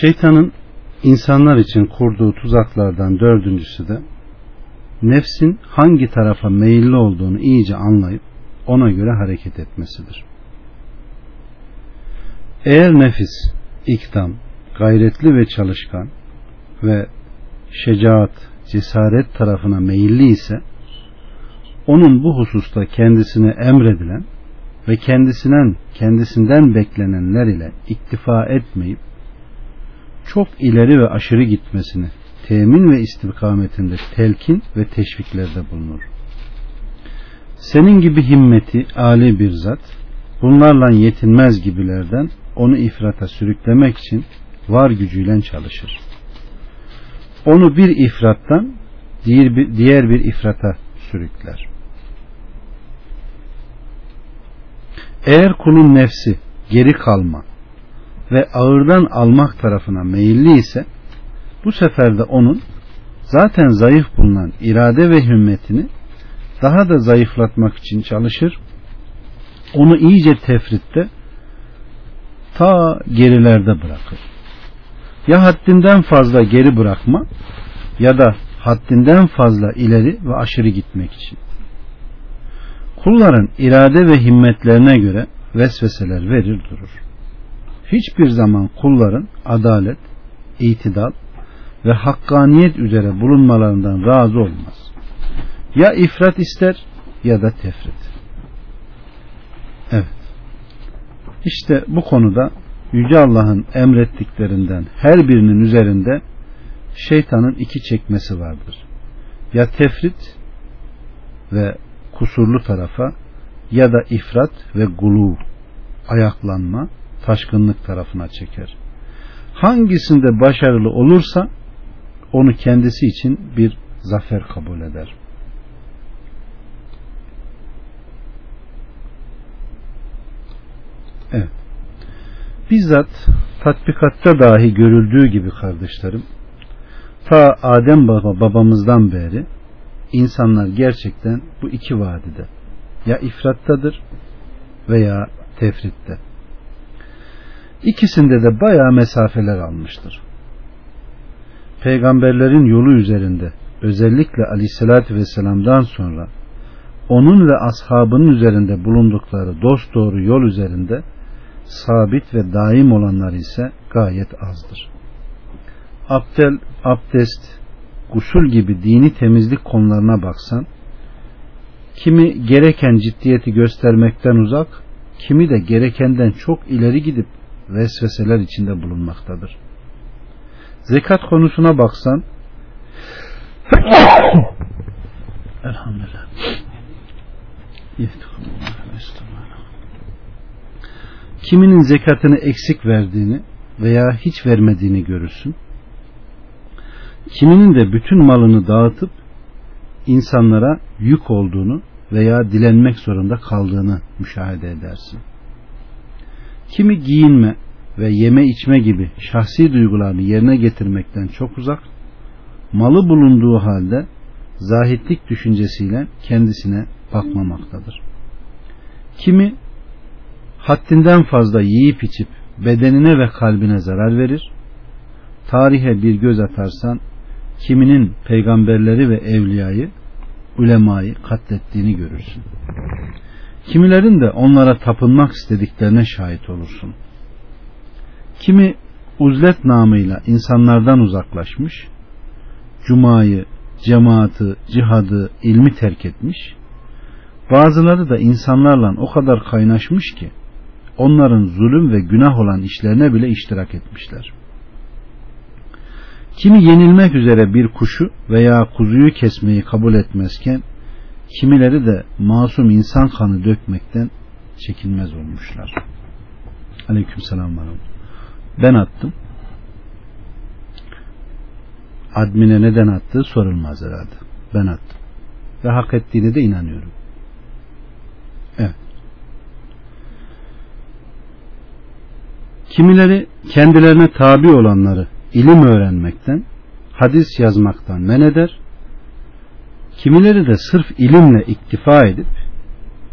Şeytanın insanlar için kurduğu tuzaklardan dördüncüsü de nefsin hangi tarafa meyilli olduğunu iyice anlayıp ona göre hareket etmesidir. Eğer nefis ikdam, gayretli ve çalışkan ve şecaat, cesaret tarafına meyilli ise onun bu hususta kendisine emredilen ve kendisinden kendisinden beklenenler ile iktifa etmeyip çok ileri ve aşırı gitmesini temin ve istikametinde telkin ve teşviklerde bulunur. Senin gibi himmeti âli bir zat bunlarla yetinmez gibilerden onu ifrata sürüklemek için var gücüyle çalışır. Onu bir ifrattan diğer bir ifrata sürükler. Eğer kulun nefsi geri kalma ve ağırdan almak tarafına meyilli ise bu sefer de onun zaten zayıf bulunan irade ve hümmetini daha da zayıflatmak için çalışır. Onu iyice tefritte ta gerilerde bırakır. Ya haddinden fazla geri bırakma ya da haddinden fazla ileri ve aşırı gitmek için. Kulların irade ve himmetlerine göre vesveseler verir durur. Hiçbir zaman kulların adalet, itidal ve hakkaniyet üzere bulunmalarından razı olmaz. Ya ifrat ister ya da tefrit. Evet. İşte bu konuda Yüce Allah'ın emrettiklerinden her birinin üzerinde şeytanın iki çekmesi vardır. Ya tefrit ve kusurlu tarafa ya da ifrat ve gulu ayaklanma, taşkınlık tarafına çeker. Hangisinde başarılı olursa onu kendisi için bir zafer kabul eder. Evet. Bizzat tatbikatta dahi görüldüğü gibi kardeşlerim ta Adem baba babamızdan beri insanlar gerçekten bu iki vadide ya ifrattadır veya tefritte. İkisinde de bayağı mesafeler almıştır. Peygamberlerin yolu üzerinde özellikle aleyhissalatü vesselam'dan sonra onun ve ashabının üzerinde bulundukları dost doğru yol üzerinde sabit ve daim olanlar ise gayet azdır. Abdel, abdest, gusül gibi dini temizlik konularına baksan, kimi gereken ciddiyeti göstermekten uzak, kimi de gerekenden çok ileri gidip vesveseler içinde bulunmaktadır. Zekat konusuna baksan, Elhamdülillah. Kiminin zekatını eksik verdiğini veya hiç vermediğini görürsün kiminin de bütün malını dağıtıp insanlara yük olduğunu veya dilenmek zorunda kaldığını müşahede edersin. Kimi giyinme ve yeme içme gibi şahsi duygularını yerine getirmekten çok uzak, malı bulunduğu halde zahitlik düşüncesiyle kendisine bakmamaktadır. Kimi haddinden fazla yiyip içip bedenine ve kalbine zarar verir, tarihe bir göz atarsan kiminin peygamberleri ve evliyayı, ulemayı katlettiğini görürsün. Kimilerin de onlara tapınmak istediklerine şahit olursun. Kimi uzlet namıyla insanlardan uzaklaşmış, cumayı, cemaati, cihadı, ilmi terk etmiş, bazıları da insanlarla o kadar kaynaşmış ki, onların zulüm ve günah olan işlerine bile iştirak etmişler. Kimi yenilmek üzere bir kuşu veya kuzuyu kesmeyi kabul etmezken kimileri de masum insan kanı dökmekten çekinmez olmuşlar. Aleyküm selam Ben attım. Admine neden attığı sorulmaz herhalde. Ben attım. Ve hak ettiğine de inanıyorum. Kimileri kendilerine tabi olanları ilim öğrenmekten, hadis yazmaktan men eder. Kimileri de sırf ilimle iktifa edip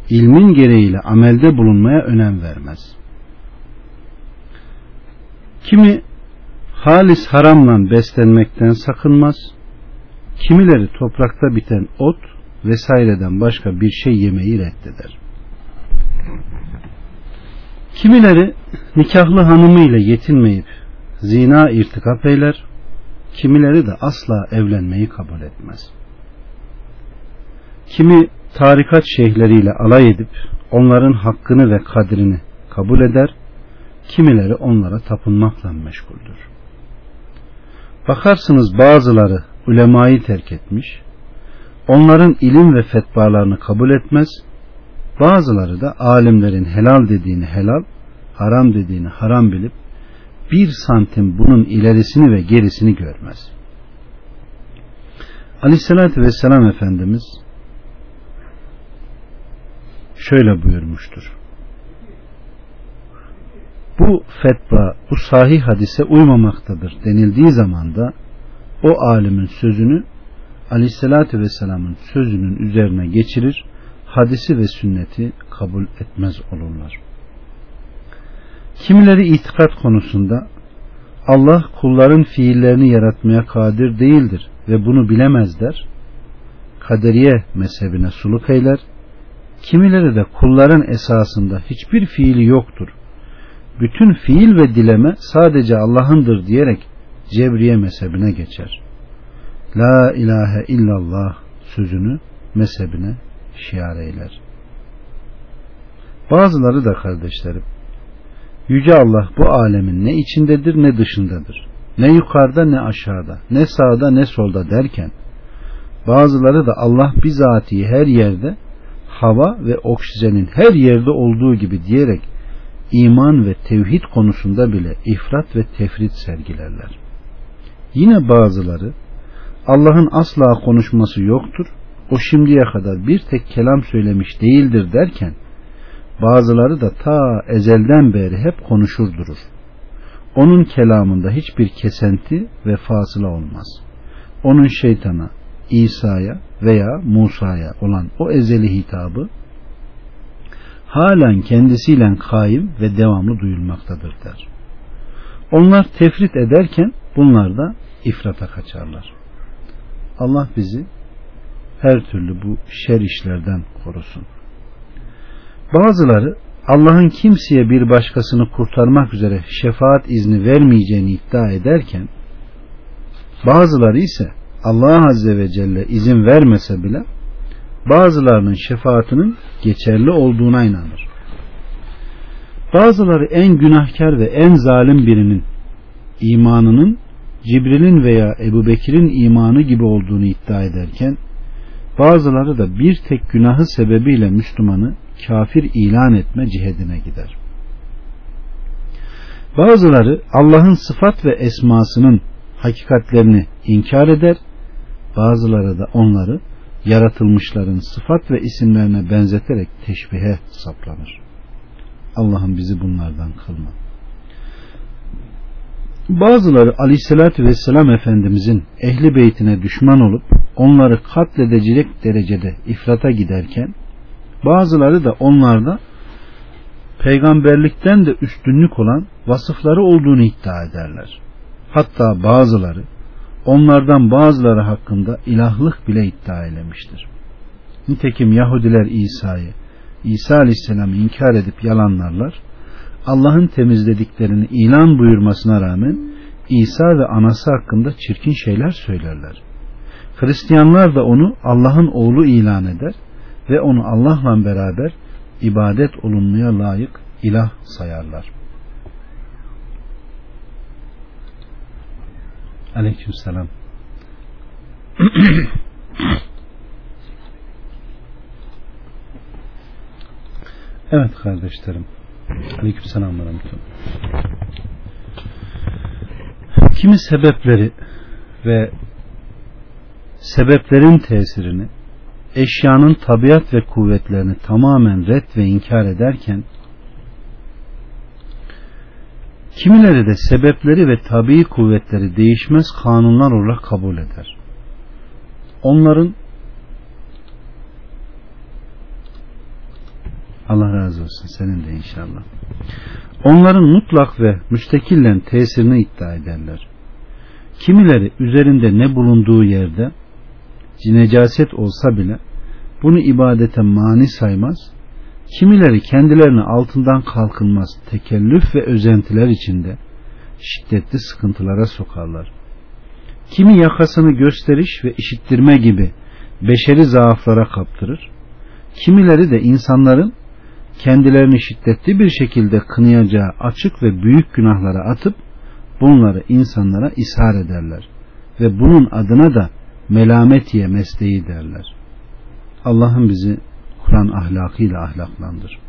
ilmin gereğiyle amelde bulunmaya önem vermez. Kimi halis haramla beslenmekten sakınmaz. Kimileri toprakta biten ot vesaireden başka bir şey yemeyi reddeder. Kimileri nikahlı hanımıyla yetinmeyip zina irtikap eyler, kimileri de asla evlenmeyi kabul etmez. Kimi tarikat şeyhleriyle alay edip onların hakkını ve kadrini kabul eder, kimileri onlara tapınmakla meşguldür. Bakarsınız bazıları ulemayı terk etmiş, onların ilim ve fetvalarını kabul etmez, bazıları da alimlerin helal dediğini helal, haram dediğini haram bilip bir santim bunun ilerisini ve gerisini görmez. Aleyhissalatü vesselam Efendimiz şöyle buyurmuştur. Bu fetva, bu sahih hadise uymamaktadır denildiği zaman da o alimin sözünü Aleyhisselatü Vesselam'ın sözünün üzerine geçirir, hadisi ve sünneti kabul etmez olurlar. Kimileri itikat konusunda Allah kulların fiillerini yaratmaya kadir değildir ve bunu bilemezler. Kaderiye mezhebine suluk eyler. Kimileri de kulların esasında hiçbir fiili yoktur. Bütün fiil ve dileme sadece Allah'ındır diyerek Cebriye mezhebine geçer. La ilahe illallah sözünü mezhebine şiar eyler. Bazıları da kardeşlerim Yüce Allah bu alemin ne içindedir ne dışındadır. Ne yukarıda ne aşağıda, ne sağda ne solda derken bazıları da Allah bizatihi her yerde hava ve oksijenin her yerde olduğu gibi diyerek iman ve tevhid konusunda bile ifrat ve tefrit sergilerler. Yine bazıları Allah'ın asla konuşması yoktur, o şimdiye kadar bir tek kelam söylemiş değildir derken bazıları da ta ezelden beri hep konuşur durur. Onun kelamında hiçbir kesenti ve fasıla olmaz. Onun şeytana, İsa'ya veya Musa'ya olan o ezeli hitabı halen kendisiyle kaim ve devamlı duyulmaktadır der. Onlar tefrit ederken bunlar da ifrata kaçarlar. Allah bizi her türlü bu şer işlerden korusun. Bazıları Allah'ın kimseye bir başkasını kurtarmak üzere şefaat izni vermeyeceğini iddia ederken bazıları ise Allah Azze ve Celle izin vermese bile bazılarının şefaatinin geçerli olduğuna inanır. Bazıları en günahkar ve en zalim birinin imanının Cibril'in veya Ebu Bekir'in imanı gibi olduğunu iddia ederken bazıları da bir tek günahı sebebiyle Müslümanı kafir ilan etme cihedine gider. Bazıları Allah'ın sıfat ve esmasının hakikatlerini inkar eder, bazıları da onları yaratılmışların sıfat ve isimlerine benzeterek teşbihe saplanır. Allah'ım bizi bunlardan kılma. Bazıları aleyhissalatü vesselam Efendimizin ehli beytine düşman olup onları katledecek derecede ifrata giderken bazıları da onlarda peygamberlikten de üstünlük olan vasıfları olduğunu iddia ederler. Hatta bazıları onlardan bazıları hakkında ilahlık bile iddia eylemiştir. Nitekim Yahudiler İsa'yı, İsa Aleyhisselam'ı inkar edip yalanlarlar. Allah'ın temizlediklerini ilan buyurmasına rağmen İsa ve anası hakkında çirkin şeyler söylerler. Hristiyanlar da onu Allah'ın oğlu ilan eder ve onu Allah'la beraber ibadet olunmaya layık ilah sayarlar. Aleyküm selam. evet kardeşlerim. Aleyküm selam Kimi sebepleri ve sebeplerin tesirini eşyanın tabiat ve kuvvetlerini tamamen red ve inkar ederken kimileri de sebepleri ve tabii kuvvetleri değişmez kanunlar olarak kabul eder. Onların Allah razı olsun senin de inşallah. Onların mutlak ve müstekillen tesirini iddia ederler. Kimileri üzerinde ne bulunduğu yerde necaset olsa bile bunu ibadete mani saymaz. Kimileri kendilerini altından kalkınmaz tekellüf ve özentiler içinde şiddetli sıkıntılara sokarlar. Kimi yakasını gösteriş ve işittirme gibi beşeri zaaflara kaptırır. Kimileri de insanların kendilerini şiddetli bir şekilde kınayacağı açık ve büyük günahlara atıp bunları insanlara ishar ederler ve bunun adına da melametiye mesleği derler. Allah'ın bizi Kur'an ahlakıyla ahlaklandır.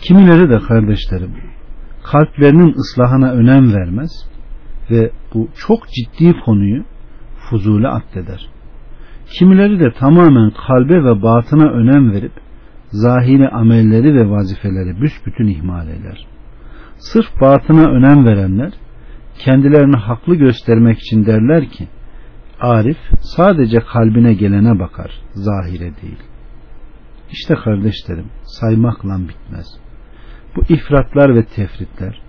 Kimileri de kardeşlerim kalplerinin ıslahına önem vermez ve bu çok ciddi konuyu fuzule addeder. Kimileri de tamamen kalbe ve batına önem verip zahiri amelleri ve vazifeleri büsbütün ihmal eder. Sırf batına önem verenler kendilerini haklı göstermek için derler ki Arif sadece kalbine gelene bakar, zahire değil. İşte kardeşlerim, saymakla bitmez. Bu ifratlar ve tefritler,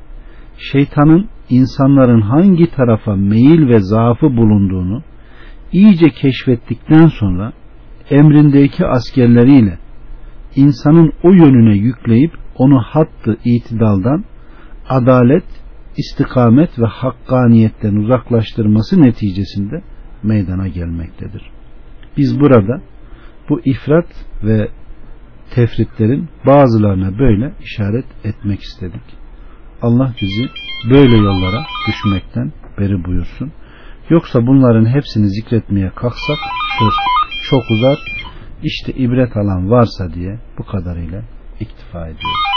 şeytanın insanların hangi tarafa meyil ve zaafı bulunduğunu iyice keşfettikten sonra emrindeki askerleriyle insanın o yönüne yükleyip onu hattı itidaldan adalet, istikamet ve hakkaniyetten uzaklaştırması neticesinde meydana gelmektedir. Biz burada bu ifrat ve tefritlerin bazılarına böyle işaret etmek istedik. Allah bizi böyle yollara düşmekten beri buyursun. Yoksa bunların hepsini zikretmeye kalksak söz çok uzar. İşte ibret alan varsa diye bu kadarıyla iktifa ediyoruz.